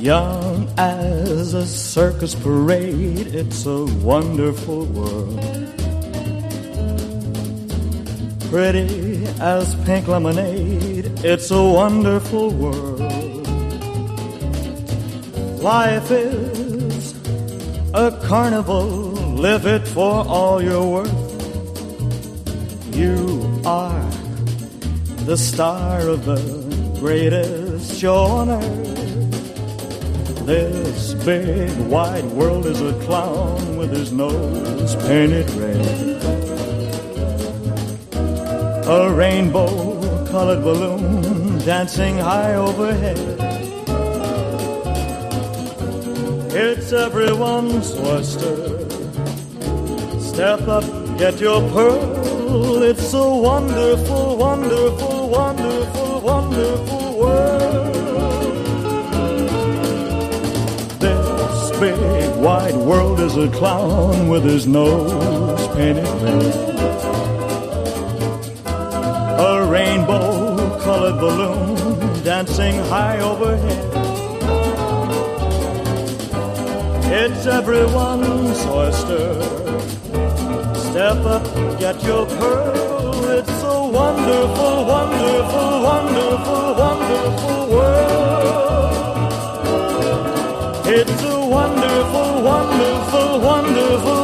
Young as a circus parade, it's a wonderful world. Pretty as pink lemonade, it's a wonderful world. Life is a carnival, live it for all you're worth. You are the star of the greatest show on earth. This big wide world is a clown with his nose painted red. A rainbow colored balloon dancing high overhead. It's everyone's oyster. Step up, get your pearl. It's a wonderful, wonderful, wonderful, wonderful world. Big wide world is a clown with his nose painted red. A rainbow colored balloon dancing high overhead. It's everyone's oyster. Step up, get your pearl. It's a wonderful, wonderful, It's a wonderful, wonderful, wonderful